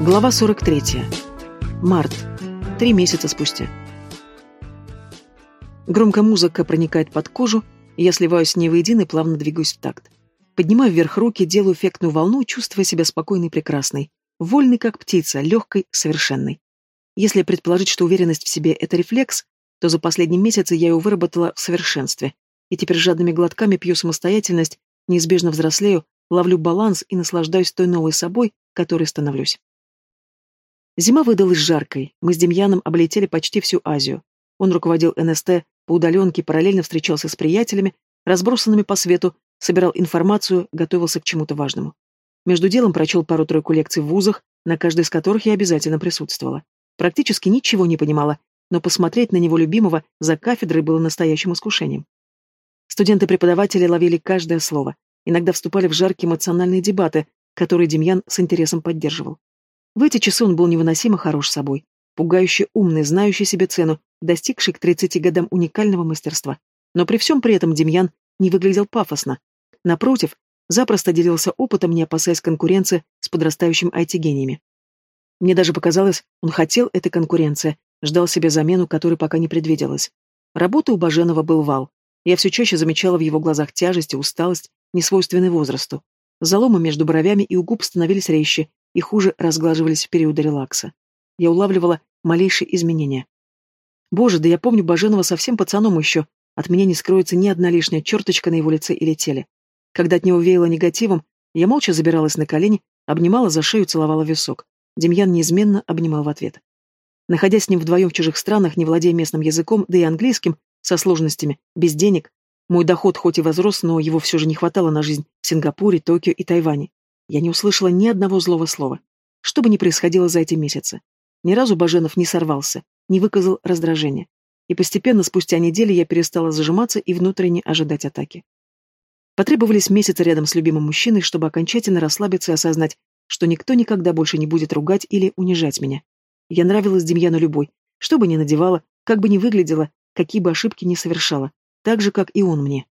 Глава 43. Март. Три месяца спустя. Громкая музыка проникает под кожу, я сливаюсь с ней воедино и плавно двигаюсь в такт. Поднимаю вверх руки, делаю эффектную волну, чувствуя себя спокойной и прекрасной. Вольной, как птица, легкой, совершенной. Если предположить, что уверенность в себе — это рефлекс, то за последние месяцы я ее выработала в совершенстве. И теперь жадными глотками пью самостоятельность, неизбежно взрослею, ловлю баланс и наслаждаюсь той новой собой, которой становлюсь. Зима выдалась жаркой. Мы с Демьяном облетели почти всю Азию. Он руководил НСТ по удаленке, параллельно встречался с приятелями, разбросанными по свету, собирал информацию, готовился к чему-то важному. Между делом прочел пару-тройку лекций в вузах, на каждой из которых я обязательно присутствовала. Практически ничего не понимала, но посмотреть на него любимого за кафедрой было настоящим искушением. Студенты-преподаватели ловили каждое слово, иногда вступали в жаркие эмоциональные дебаты, которые Демьян с интересом поддерживал. В эти часы он был невыносимо хорош собой, пугающе умный, знающий себе цену, достигший к 30 годам уникального мастерства. Но при всем при этом Демьян не выглядел пафосно. Напротив, запросто делился опытом, не опасаясь конкуренции с подрастающим IT-гениями. Мне даже показалось, он хотел этой конкуренции, ждал себе замену, которой пока не предвиделась. Работа у Баженова был вал. Я все чаще замечала в его глазах тяжесть и усталость, несвойственной возрасту. Заломы между бровями и у губ становились резче, и хуже разглаживались в периоды релакса. Я улавливала малейшие изменения. Боже, да я помню Баженова совсем пацаном еще. От меня не скроется ни одна лишняя черточка на его лице или теле. Когда от него веяло негативом, я молча забиралась на колени, обнимала за шею, целовала висок. Демьян неизменно обнимал в ответ. Находясь с ним вдвоем в чужих странах, не владея местным языком, да и английским, со сложностями, без денег, мой доход хоть и возрос, но его все же не хватало на жизнь в Сингапуре, Токио и Тайване. Я не услышала ни одного злого слова. Что бы ни происходило за эти месяцы. Ни разу Баженов не сорвался, не выказал раздражения. И постепенно, спустя недели, я перестала зажиматься и внутренне ожидать атаки. Потребовались месяцы рядом с любимым мужчиной, чтобы окончательно расслабиться и осознать, что никто никогда больше не будет ругать или унижать меня. Я нравилась Демьяну любой, что бы ни надевала, как бы ни выглядела, какие бы ошибки ни совершала, так же, как и он мне.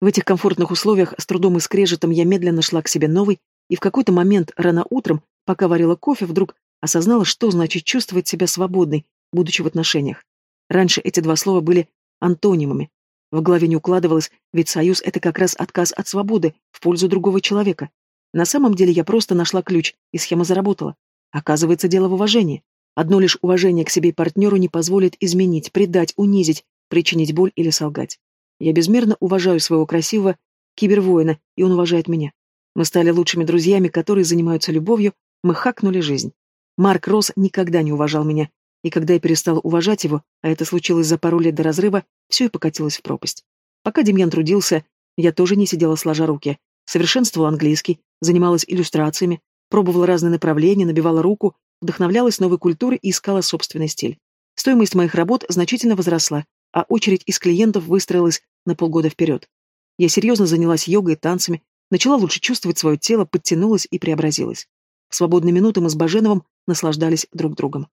В этих комфортных условиях с трудом и скрежетом я медленно шла к себе новой, и в какой-то момент рано утром, пока варила кофе, вдруг осознала, что значит чувствовать себя свободной, будучи в отношениях. Раньше эти два слова были антонимами. В голове не укладывалось, ведь союз — это как раз отказ от свободы в пользу другого человека. На самом деле я просто нашла ключ, и схема заработала. Оказывается, дело в уважении. Одно лишь уважение к себе и партнеру не позволит изменить, предать, унизить, причинить боль или солгать. Я безмерно уважаю своего красивого кибервоина, и он уважает меня. Мы стали лучшими друзьями, которые занимаются любовью, мы хакнули жизнь. Марк Росс никогда не уважал меня, и когда я перестала уважать его, а это случилось за пару лет до разрыва, все и покатилось в пропасть. Пока Демьян трудился, я тоже не сидела сложа руки. Совершенствовала английский, занималась иллюстрациями, пробовала разные направления, набивала руку, вдохновлялась новой культурой и искала собственный стиль. Стоимость моих работ значительно возросла, а очередь из клиентов выстроилась на полгода вперед. Я серьезно занялась йогой и танцами, начала лучше чувствовать свое тело, подтянулась и преобразилась. В свободные минуты мы с Баженовым наслаждались друг другом.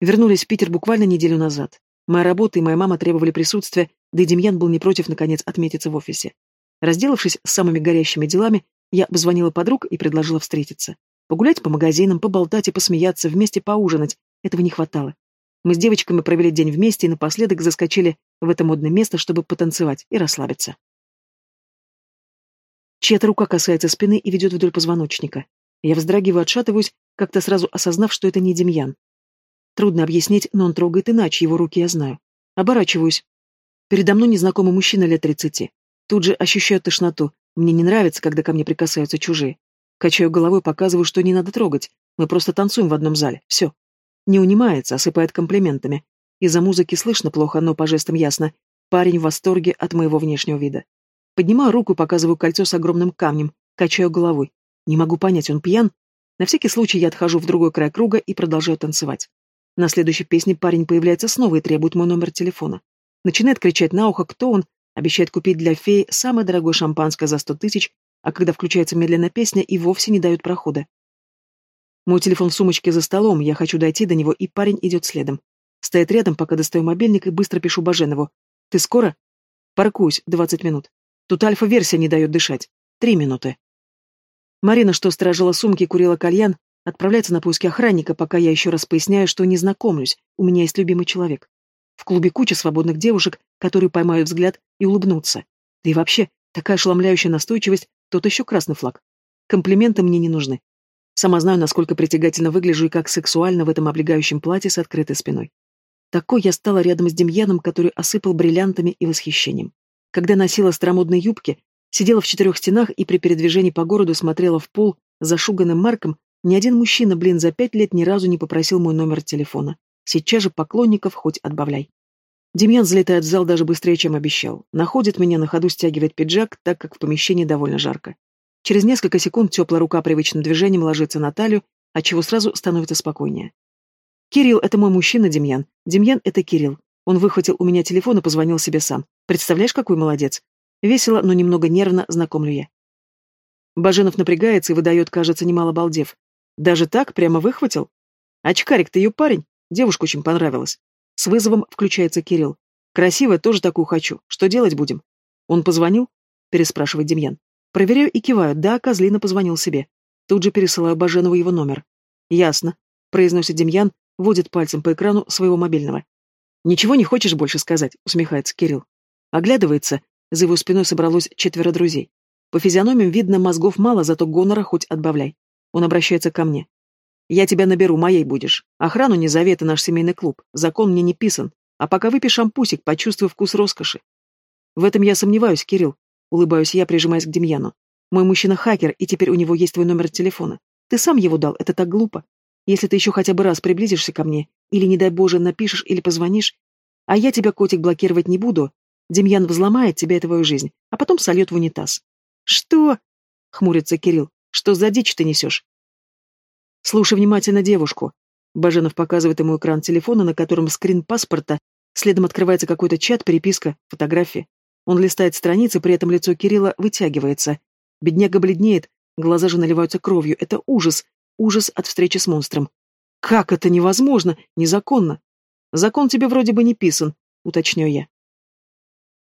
Вернулись в Питер буквально неделю назад. Моя работа и моя мама требовали присутствия, да и Демьян был не против, наконец, отметиться в офисе. Разделавшись с самыми горящими делами, я обзвонила подруг и предложила встретиться. Погулять по магазинам, поболтать и посмеяться, вместе поужинать. Этого не хватало. Мы с девочками провели день вместе и напоследок заскочили в это модное место, чтобы потанцевать и расслабиться. Чья-то рука касается спины и ведет вдоль позвоночника. Я вздрагиваю, отшатываюсь, как-то сразу осознав, что это не Демьян. Трудно объяснить, но он трогает иначе, его руки я знаю. Оборачиваюсь. Передо мной незнакомый мужчина лет тридцати. Тут же ощущаю тошноту. Мне не нравится, когда ко мне прикасаются чужие. Качаю головой, показываю, что не надо трогать. Мы просто танцуем в одном зале. Все. Не унимается, осыпает комплиментами. Из-за музыки слышно плохо, но по жестам ясно. Парень в восторге от моего внешнего вида. Поднимаю руку, показываю кольцо с огромным камнем, качаю головой. Не могу понять, он пьян? На всякий случай я отхожу в другой край круга и продолжаю танцевать. На следующей песне парень появляется снова и требует мой номер телефона. Начинает кричать на ухо, кто он, обещает купить для феи самое дорогое шампанское за сто тысяч, а когда включается медленная песня, и вовсе не дают прохода. Мой телефон в сумочке за столом, я хочу дойти до него, и парень идет следом. Стоит рядом, пока достаю мобильник и быстро пишу Баженову. «Ты скоро?» «Паркуюсь, двадцать минут. Тут альфа-версия не дает дышать. Три минуты». Марина, что стражила сумки, курила кальян, Отправляется на поиски охранника, пока я еще раз поясняю, что не знакомлюсь, у меня есть любимый человек. В клубе куча свободных девушек, которые поймают взгляд и улыбнутся. Да и вообще, такая ошеломляющая настойчивость, тот еще красный флаг. Комплименты мне не нужны. Сама знаю, насколько притягательно выгляжу и как сексуально в этом облегающем платье с открытой спиной. Такой я стала рядом с Демьяном, который осыпал бриллиантами и восхищением. Когда носила старомодные юбки, сидела в четырех стенах и при передвижении по городу смотрела в пол зашуганным Марком, ни один мужчина, блин, за пять лет ни разу не попросил мой номер телефона. Сейчас же поклонников хоть отбавляй. Демьян взлетает в зал даже быстрее, чем обещал. Находит меня на ходу, стягивает пиджак, так как в помещении довольно жарко. Через несколько секунд теплая рука привычным движением ложится на талию, отчего сразу становится спокойнее. «Кирилл — это мой мужчина, Демьян. Демьян — это Кирилл. Он выхватил у меня телефон и позвонил себе сам. Представляешь, какой молодец? Весело, но немного нервно знакомлю я. Баженов напрягается и выдает, кажется, немало балдев. Даже так? Прямо выхватил? Очкарик, ты ее парень? Девушка очень понравилась. С вызовом включается Кирилл. Красивая, тоже такую хочу. Что делать будем? Он позвонил? Переспрашивает Демьян. Проверяю и киваю. Да, Козлина позвонил себе. Тут же пересылаю Баженову его номер. Ясно. Произносит Демьян, водит пальцем по экрану своего мобильного. «Ничего не хочешь больше сказать?» — усмехается Кирилл. Оглядывается. За его спиной собралось четверо друзей. По физиономиям видно, мозгов мало, зато гонора хоть отбавляй. Он обращается ко мне. «Я тебя наберу, моей будешь. Охрану не зови, это наш семейный клуб. Закон мне не писан. А пока выпей шампусик, почувствуй вкус роскоши». В этом я сомневаюсь, Кирилл. Улыбаюсь я, прижимаясь к Демьяну. Мой мужчина хакер, и теперь у него есть твой номер телефона. Ты сам его дал, это так глупо. Если ты еще хотя бы раз приблизишься ко мне, или, не дай Боже, напишешь или позвонишь, а я тебя, котик, блокировать не буду, Демьян взломает тебя и твою жизнь, а потом сольет в унитаз. Что? Хмурится Кирилл. Что за дичь ты несешь? Слушай внимательно девушку. Баженов показывает ему экран телефона, на котором скрин паспорта, следом открывается какой-то чат, переписка, фотографии. Он листает страницы, при этом лицо Кирилла вытягивается. Бедняга бледнеет, глаза же наливаются кровью. Это ужас, ужас от встречи с монстром. Как это невозможно? Незаконно. Закон тебе вроде бы не писан, уточню я.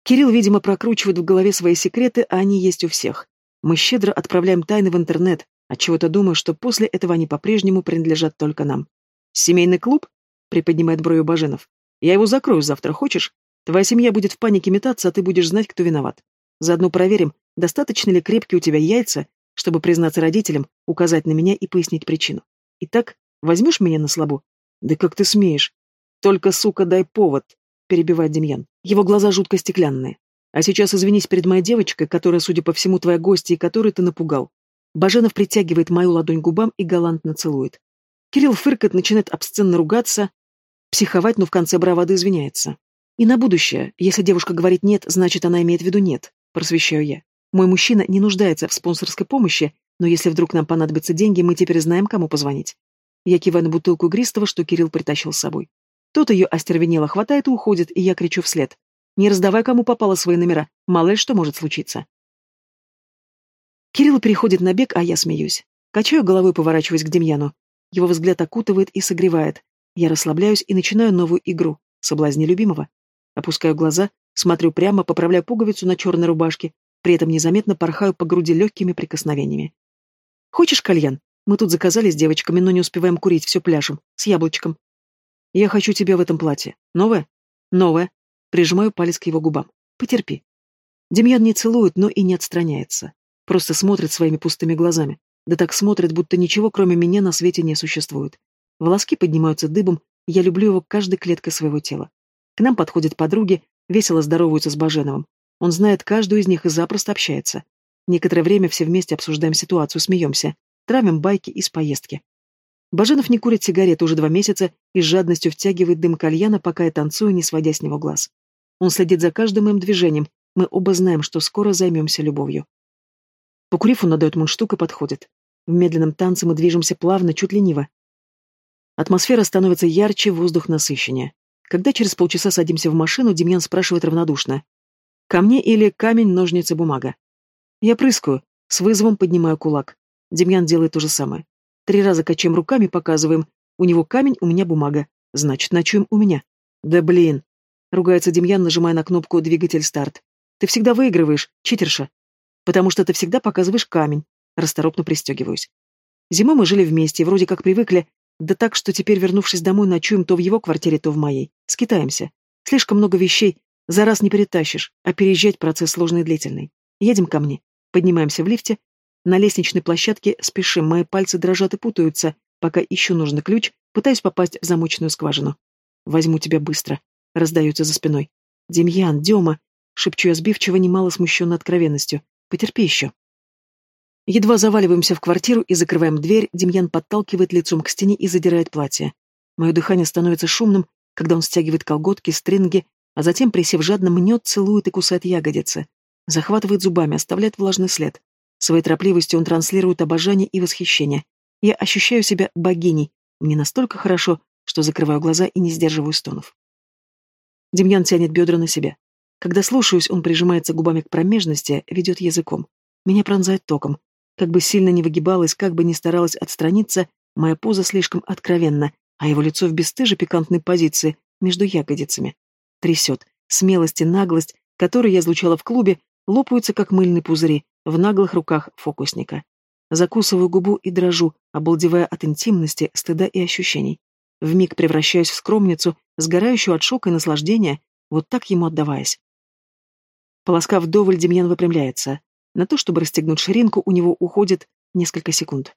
Кирилл, видимо, прокручивает в голове свои секреты, а они есть у всех. Мы щедро отправляем тайны в интернет, отчего-то думаю, что после этого они по-прежнему принадлежат только нам. «Семейный клуб?» — приподнимает бровью Баженов. «Я его закрою завтра, хочешь? Твоя семья будет в панике метаться, а ты будешь знать, кто виноват. Заодно проверим, достаточно ли крепкие у тебя яйца, чтобы признаться родителям, указать на меня и пояснить причину. Итак, возьмешь меня на слабо? Да как ты смеешь? Только, сука, дай повод, перебивает Демьян. Его глаза жутко стеклянные. А сейчас извинись перед моей девочкой, которая, судя по всему, твоя гостья и которой ты напугал. Баженов притягивает мою ладонь губам и галантно целует. Кирилл фыркает, начинает обсценно ругаться, психовать, но в конце бравады извиняется. И на будущее, если девушка говорит «нет», значит, она имеет в виду «нет», просвещаю я. Мой мужчина не нуждается в спонсорской помощи, но если вдруг нам понадобятся деньги, мы теперь знаем, кому позвонить. Я киваю на бутылку игристого, что Кирилл притащил с собой. Тот ее остервенело хватает и уходит, и я кричу вслед. Не раздавай, кому попало свои номера, мало ли что может случиться. Кирилл переходит на бег, а я смеюсь. Качаю головой, поворачиваясь к Демьяну. Его взгляд окутывает и согревает. Я расслабляюсь и начинаю новую игру. Соблазни любимого. Опускаю глаза, смотрю прямо, поправляю пуговицу на черной рубашке, при этом незаметно порхаю по груди легкими прикосновениями. «Хочешь кальян? Мы тут заказали с девочками, но не успеваем курить, все пляшем. С яблочком. Я хочу тебя в этом платье. Новое? Новое. Прижимаю палец к его губам. Потерпи. Демьян не целует, но и не отстраняется. Просто смотрит своими пустыми глазами. Да так смотрит, будто ничего, кроме меня, на свете не существует. Волоски поднимаются дыбом, я люблю его каждой клеткой своего тела. К нам подходят подруги, весело здороваются с Баженовым. Он знает каждую из них и запросто общается. Некоторое время все вместе обсуждаем ситуацию, смеемся, травим байки из поездки. Баженов не курит сигареты уже два месяца и с жадностью втягивает дым кальяна, пока я танцую, не сводя с него глаз. Он следит за каждым моим движением, мы оба знаем, что скоро займемся любовью. Покурив, он отдает мундштук и подходит. В медленном танце мы движемся плавно, чуть лениво. Атмосфера становится ярче, воздух насыщеннее. Когда через полчаса садимся в машину, Демьян спрашивает равнодушно. Ко мне или камень, ножницы, бумага. Я прыскаю, с вызовом поднимаю кулак. Демьян делает то же самое. Три раза качаем руками, показываем. У него камень, у меня бумага. Значит, ночуем у меня. Да блин. Ругается Демьян, нажимая на кнопку «Двигатель старт». Ты всегда выигрываешь, читерша. Потому что ты всегда показываешь камень. Расторопно пристегиваюсь. Зимой мы жили вместе, вроде как привыкли, да так, что теперь, вернувшись домой, ночуем то в его квартире, то в моей. Скитаемся. Слишком много вещей, за раз не перетащишь, а переезжать процесс сложный и длительный. Едем ко мне. Поднимаемся в лифте. На лестничной площадке спешим, мои пальцы дрожат и путаются, пока ищу нужный ключ, пытаюсь попасть в замочную скважину. «Возьму тебя быстро», — раздается за спиной. «Демьян, Дема», — шепчу я сбивчиво, немало смущенно откровенностью. «Потерпи еще». Едва заваливаемся в квартиру и закрываем дверь, Демьян подталкивает лицом к стене и задирает платье. Мое дыхание становится шумным, когда он стягивает колготки, стринги, а затем, присев жадно, мнет, целует и кусает ягодицы. Захватывает зубами, оставляет влажный след. Своей торопливостью он транслирует обожание и восхищение. Я ощущаю себя богиней. Мне настолько хорошо, что закрываю глаза и не сдерживаю стонов. Демьян тянет бедра на себя. Когда слушаюсь, он прижимается губами к промежности, ведет языком. Меня пронзает током. Как бы сильно не выгибалась, как бы ни старалась отстраниться, моя поза слишком откровенна, а его лицо в бесстыже пикантной позиции, между ягодицами. Трясет. Смелость и наглость, которые я излучала в клубе, лопаются, как мыльные пузыри, в наглых руках фокусника. Закусываю губу и дрожу, обалдевая от интимности, стыда и ощущений. Вмиг превращаюсь в скромницу, сгорающую от шока и наслаждения, вот так ему отдаваясь. Полоскав вдоволь, Демьян выпрямляется. На то, чтобы расстегнуть ширинку, у него уходит несколько секунд.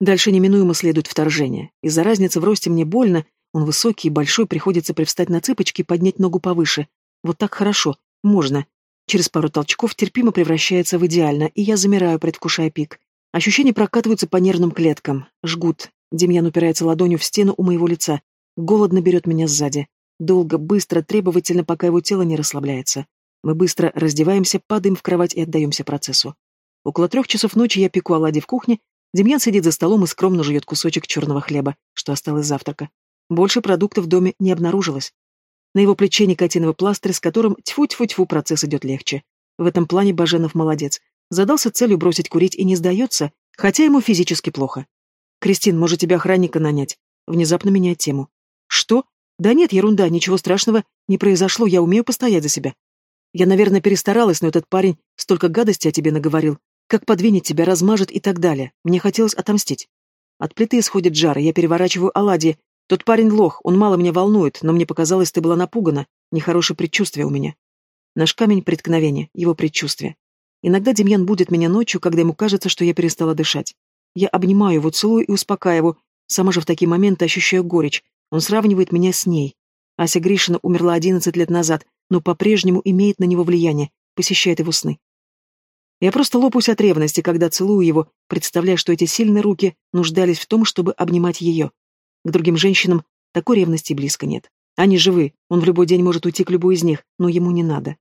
Дальше неминуемо следует вторжение. Из-за разницы в росте мне больно, он высокий и большой, приходится привстать на цыпочки и поднять ногу повыше. Вот так хорошо, можно. Через пару толчков терпимо превращается в идеально, и я замираю, предвкушая пик. Ощущения прокатываются по нервным клеткам, жгут. Демьян упирается ладонью в стену у моего лица. Голодно берет меня сзади. Долго, быстро, требовательно, пока его тело не расслабляется. Мы быстро раздеваемся, падаем в кровать и отдаемся процессу. Около трех часов ночи я пеку оладьи в кухне, Демьян сидит за столом и скромно жует кусочек черного хлеба, что осталось завтрака. Больше продуктов в доме не обнаружилось. На его плече никотиновый пластырь, с которым тьфу-тьфу-тьфу процесс идет легче. В этом плане Баженов молодец. Задался целью бросить курить и не сдается, хотя ему физически плохо. «Кристин, может, тебя охранника нанять?» Внезапно меняет тему. «Что? Да нет, ерунда, ничего страшного не произошло, я умею постоять за себя. Я, наверное, перестаралась, но этот парень столько гадости о тебе наговорил. Как подвинет тебя, размажет и так далее. Мне хотелось отомстить. От плиты исходит жар, я переворачиваю оладьи. Тот парень лох, он мало меня волнует, но мне показалось, ты была напугана. Нехорошее предчувствие у меня. Наш камень преткновения, его предчувствие. Иногда Демьян будет меня ночью, когда ему кажется, что я перестала дышать. Я обнимаю его, целую и успокаиваю. Сама же в такие моменты ощущаю горечь. Он сравнивает меня с ней. Ася Гришина умерла одиннадцать лет назад, но по-прежнему имеет на него влияние, посещает его сны. Я просто лопаюсь от ревности, когда целую его, представляя, что эти сильные руки нуждались в том, чтобы обнимать ее. К другим женщинам такой ревности близко нет. Они живы, он в любой день может уйти к любой из них, но ему не надо.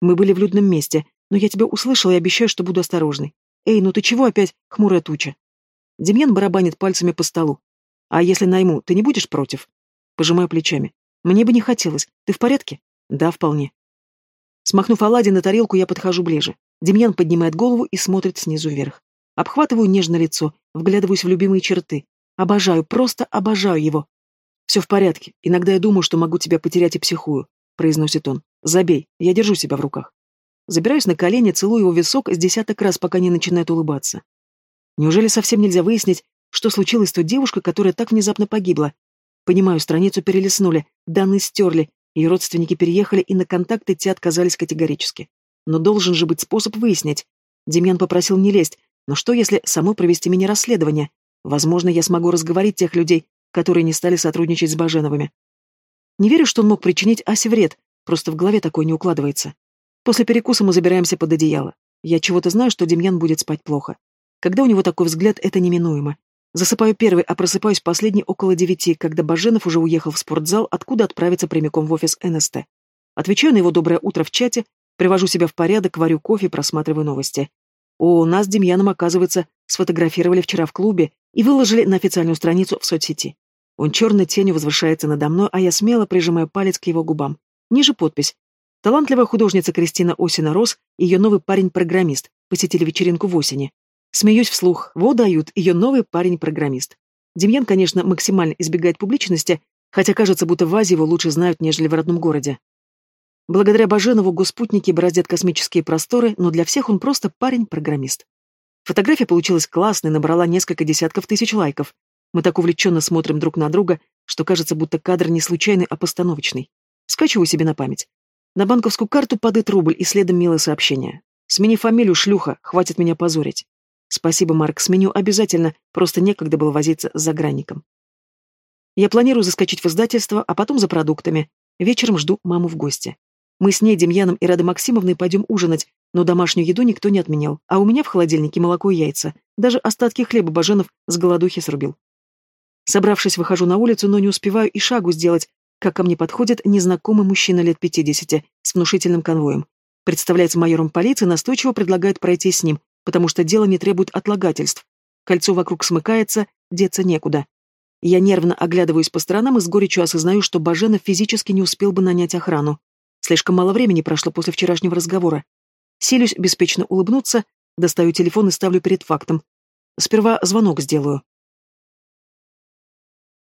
Мы были в людном месте, но я тебя услышала и обещаю, что буду осторожной. Эй, ну ты чего опять, хмурая туча? Демьян барабанит пальцами по столу. А если найму, ты не будешь против? Пожимаю плечами. Мне бы не хотелось. Ты в порядке? Да, вполне. Смахнув оладьи на тарелку, я подхожу ближе. Демьян поднимает голову и смотрит снизу вверх. Обхватываю нежно лицо, вглядываюсь в любимые черты. Обожаю, просто обожаю его. Все в порядке. Иногда я думаю, что могу тебя потерять и психую, произносит он. Забей, я держу себя в руках. Забираюсь на колени, целую его висок с десяток раз, пока не начинает улыбаться. Неужели совсем нельзя выяснить, что случилось с той девушкой, которая так внезапно погибла? Понимаю, страницу перелистнули, данные стерли, ее родственники переехали, и на контакты те отказались категорически. Но должен же быть способ выяснить. Демьян попросил не лезть, но что, если самой провести мини-расследование? Возможно, я смогу разговорить тех людей, которые не стали сотрудничать с Баженовыми. Не верю, что он мог причинить Асе вред, просто в голове такое не укладывается. После перекуса мы забираемся под одеяло. Я чего-то знаю, что Демьян будет спать плохо. Когда у него такой взгляд, это неминуемо. Засыпаю первый, а просыпаюсь последний около девяти, когда Баженов уже уехал в спортзал, откуда отправиться прямиком в офис НСТ. Отвечаю на его доброе утро в чате, привожу себя в порядок, варю кофе, просматриваю новости. О, нас с Демьяном, оказывается, сфотографировали вчера в клубе и выложили на официальную страницу в соцсети. Он черной тенью возвышается надо мной, а я смело прижимаю палец к его губам. Ниже подпись Талантливая художница Кристина Осина Рос и ее новый парень-программист посетили вечеринку в осени. Смеюсь вслух, во дают, ее новый парень-программист. Демьян, конечно, максимально избегает публичности, хотя кажется, будто в Азии его лучше знают, нежели в родном городе. Благодаря Баженову госпутники бороздят космические просторы, но для всех он просто парень-программист. Фотография получилась классной, набрала несколько десятков тысяч лайков. Мы так увлеченно смотрим друг на друга, что кажется, будто кадр не случайный, а постановочный. Скачиваю себе на память. На банковскую карту падает рубль и следом милое сообщение. «Смени фамилию, шлюха, хватит меня позорить». Спасибо, Марк, сменю обязательно, просто некогда было возиться с загранником. Я планирую заскочить в издательство, а потом за продуктами. Вечером жду маму в гости. Мы с ней, Демьяном и Радой Максимовной пойдем ужинать, но домашнюю еду никто не отменял, а у меня в холодильнике молоко и яйца. Даже остатки хлеба Баженов с голодухи срубил. Собравшись, выхожу на улицу, но не успеваю и шагу сделать, как ко мне подходит незнакомый мужчина лет пятидесяти с внушительным конвоем. Представляется майором полиции, настойчиво предлагает пройти с ним, потому что дело не требует отлагательств. Кольцо вокруг смыкается, деться некуда. Я нервно оглядываюсь по сторонам и с горечью осознаю, что Баженов физически не успел бы нанять охрану. Слишком мало времени прошло после вчерашнего разговора. Силюсь беспечно улыбнуться, достаю телефон и ставлю перед фактом. Сперва звонок сделаю.